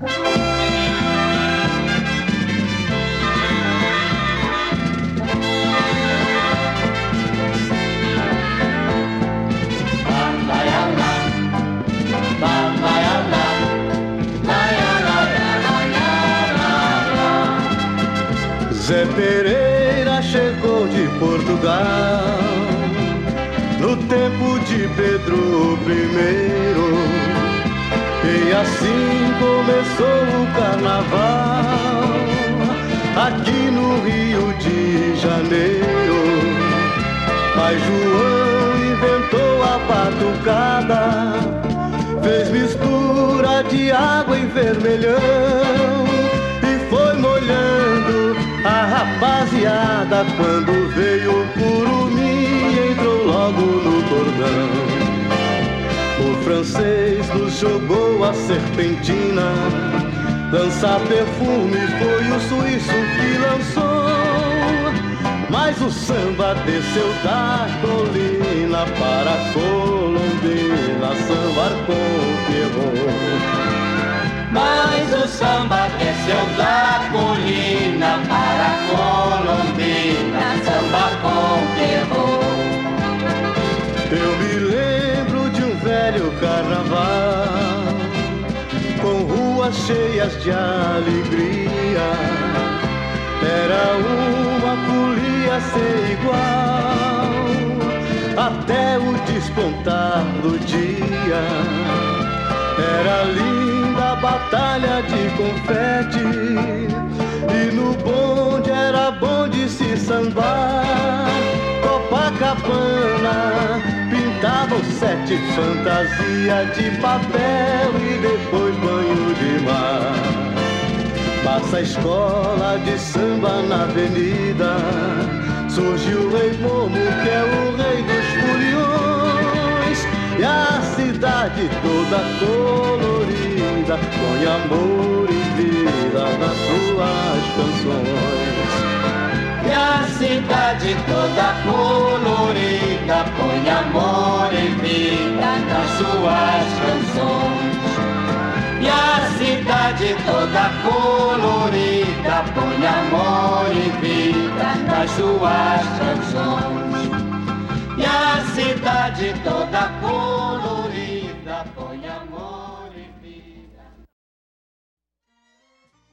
Zé Pereira chegou de Portugal no tempo de Pedro I. E assim começou o carnaval aqui no Rio de Janeiro. Pai João inventou a batucada, fez mistura de água e vermelhão e foi molhando a rapaziada quando francês nos jogou a serpentina, lançar perfume foi o suíço que lançou. Mas o samba desceu da colina para a Colombina, sambar com Pierrot. Mas o samba desceu da colina cheias de alegria. Era uma folia sem igual, até o despontar do dia. Era linda a batalha de confete, e no bonde era bom de se sambar. Copacabana pintavam sete fantasias de papel e depois banho de mar. Passa a escola de samba na avenida, surge o rei Momo que é o rei dos foliões e a cidade toda colorida põe amor e vida nas suas canções. E a cidade toda colorida suas canções. E a cidade toda colorida põe amor e vida nas suas canções.